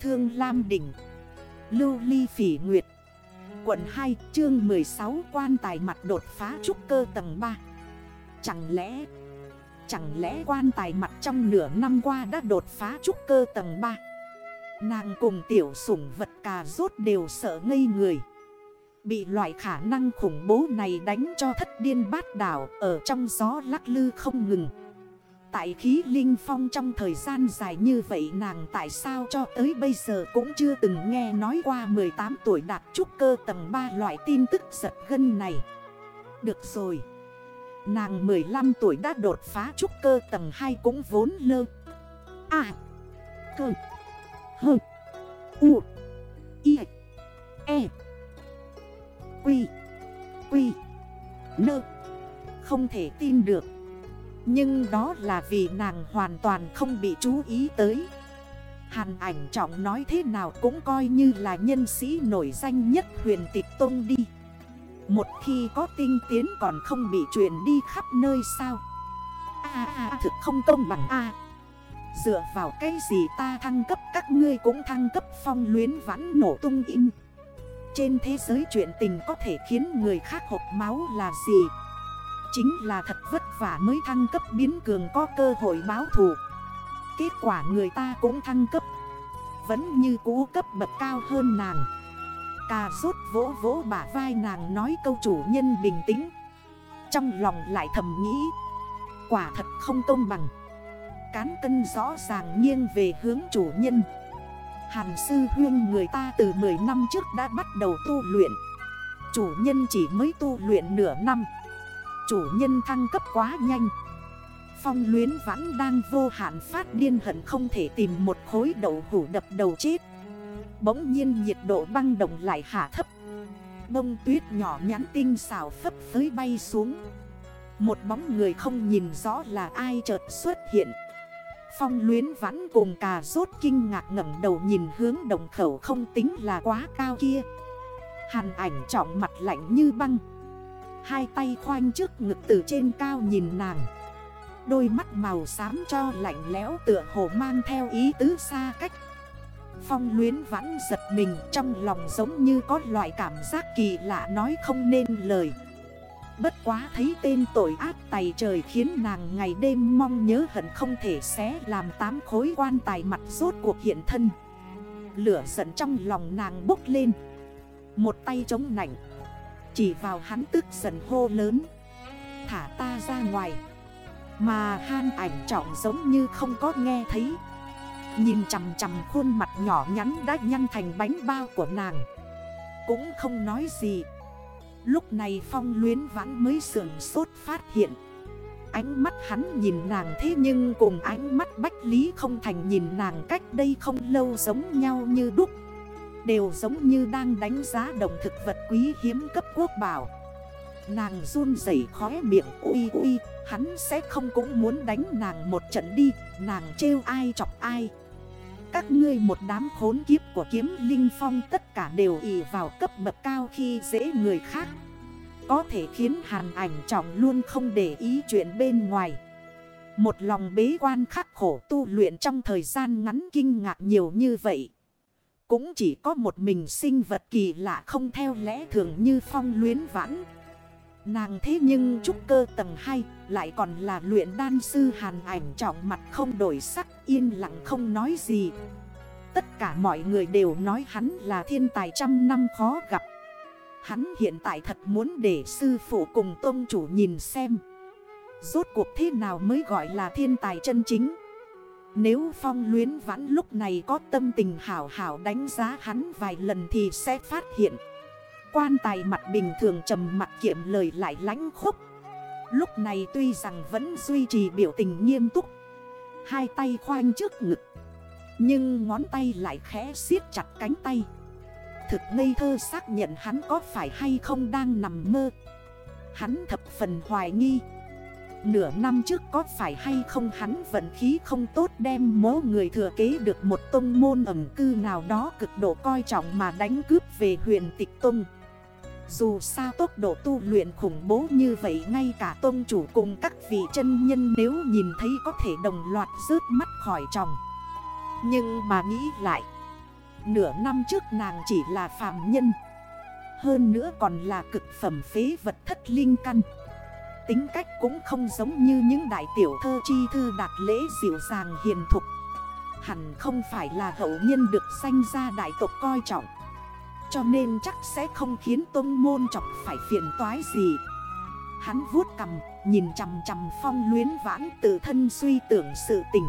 Thương Lam Đỉnh, Lưu Ly Phỉ Nguyệt, Quận 2 chương 16 quan tài mặt đột phá trúc cơ tầng 3 Chẳng lẽ Chẳng lẽ quan tài mặt trong nửa năm qua đã đột phá trúc cơ tầng 3 Nàng cùng tiểu sủng vật cà rốt đều sợ ngây người. Bị loại khả năng khủng bố này đánh cho thất điên bát đảo Ở trong gió lắc lư không ngừng. Tại khí linh phong trong thời gian dài như vậy nàng tại sao cho tới bây giờ cũng chưa từng nghe nói qua 18 tuổi đạt trúc cơ tầng 3 loại tin tức giật gân này. Được rồi. Nàng 15 tuổi đã đột phá trúc cơ tầng 2 cũng vốn lơ. À. Cơ. Hơ. U. I. E. Quy. Quy. Nơ. Không thể tin được. Nhưng đó là vì nàng hoàn toàn không bị chú ý tới. Hàn ảnh trọng nói thế nào cũng coi như là nhân sĩ nổi danh nhất huyền tịch tôn đi. Một khi có tinh tiến còn không bị truyền đi khắp nơi sao? À à thực không công bằng a. Dựa vào cái gì ta thăng cấp, các ngươi cũng thăng cấp phong luyến vãn nổ tung im Trên thế giới chuyện tình có thể khiến người khác hộp máu là gì? Chính là thật vất vả mới thăng cấp biến cường có cơ hội báo thù. Kết quả người ta cũng thăng cấp. Vẫn như cũ cấp bậc cao hơn nàng. Cà rốt vỗ vỗ bả vai nàng nói câu chủ nhân bình tĩnh. Trong lòng lại thầm nghĩ, Quả thật không công bằng. Cán cân rõ ràng nghiêng về hướng chủ nhân. Hàn sư huyên người ta từ 10 năm trước đã bắt đầu tu luyện. Chủ nhân chỉ mới tu luyện nửa năm chủ nhân thăng cấp quá nhanh. Phong luyến vẫn đang vô hạn phát điên hận không thể tìm một khối đậu hủ đập đầu chết. Bỗng nhiên nhiệt độ băng đồng lại hạ thấp. Bông tuyết nhỏ nhắn tinh xào phấp phới bay xuống. Một bóng người không nhìn rõ là ai chợt xuất hiện. Phong luyến vẫn cùng cà rốt kinh ngạc ngẩng đầu nhìn hướng đồng khẩu không tính là quá cao kia. Hàn ảnh trọng mặt lạnh như băng. Hai tay khoanh trước ngực từ trên cao nhìn nàng. Đôi mắt màu xám cho lạnh lẽo tựa hồ mang theo ý tứ xa cách. Phong luyến vãn giật mình, trong lòng giống như có loại cảm giác kỳ lạ nói không nên lời. Bất quá thấy tên tội ác tày trời khiến nàng ngày đêm mong nhớ hận không thể xé làm tám khối quan tài mặt rốt cuộc hiện thân. Lửa giận trong lòng nàng bốc lên. Một tay chống nảnh chỉ vào hắn tức giận hô lớn. Thả ta ra ngoài. Mà han ảnh trọng giống như không có nghe thấy. Nhìn chằm chằm khuôn mặt nhỏ nhắn đã nhăn thành bánh bao của nàng. Cũng không nói gì. Lúc này phong luyến vãn mới sườn sốt phát hiện. Ánh mắt hắn nhìn nàng thế nhưng cùng ánh mắt bách lý không thành nhìn nàng cách đây không lâu giống nhau như đúc. Đều giống như đang đánh giá đồng thực vật quý hiếm cấp quốc bảo. Nàng run rẩy khóe miệng uy uy Hắn sẽ không cũng muốn đánh nàng một trận đi, Nàng trêu ai chọc ai. Các ngươi một đám khốn kiếp của kiếm linh phong Tất cả đều ỉ vào cấp bậc cao khi dễ người khác. Có thể khiến hàn ảnh trọng luôn không để ý chuyện bên ngoài. Một lòng bế quan khắc khổ tu luyện trong thời gian ngắn kinh ngạc nhiều như vậy cũng chỉ có một mình sinh vật kỳ lạ không theo lẽ thường như phong luyến vãn. Nàng thế nhưng trúc cơ tầng 2 lại còn là luyện đan sư hàn ảnh trọng mặt không đổi sắc, yên lặng không nói gì. Tất cả mọi người đều nói hắn là thiên tài trăm năm khó gặp. Hắn hiện tại thật muốn để sư phụ cùng tôn chủ nhìn xem. Rốt cuộc thế nào mới gọi là thiên tài chân chính? Nếu phong luyến vãn lúc này có tâm tình hảo hảo đánh giá hắn vài lần thì sẽ phát hiện. Quan tài mặt bình thường trầm mặt kiệm lời lại lánh khúc. Lúc này tuy rằng vẫn duy trì biểu tình nghiêm túc, Hai tay khoanh trước ngực, Nhưng ngón tay lại khẽ siết chặt cánh tay. Thực ngây thơ xác nhận hắn có phải hay không đang nằm mơ. Hắn thập phần hoài nghi. Nửa năm trước có phải hay không hắn vận khí không tốt đem mố người thừa kế được một tông môn ẩm cư nào đó cực độ coi trọng mà đánh cướp về huyền tịch tông. Dù sao tốc độ tu luyện khủng bố như vậy ngay cả tôn chủ cùng các vị chân nhân nếu nhìn thấy có thể đồng loạt rớt mắt khỏi chồng. Nhưng mà nghĩ lại, Nửa năm trước nàng chỉ là phàm nhân Hơn nữa còn là cực phẩm phế vật thất linh căn Tính cách cũng không giống như những đại tiểu thơ chi thư đạt lễ dịu dàng hiền thục. Hẳn không phải là hậu nhân được sanh ra đại tộc coi trọng. Cho nên chắc sẽ không khiến tôn môn chọc phải phiền toái gì. Hắn vuốt cầm nhìn chằm chằm phong luyến vãn tự thân suy tưởng sự tình.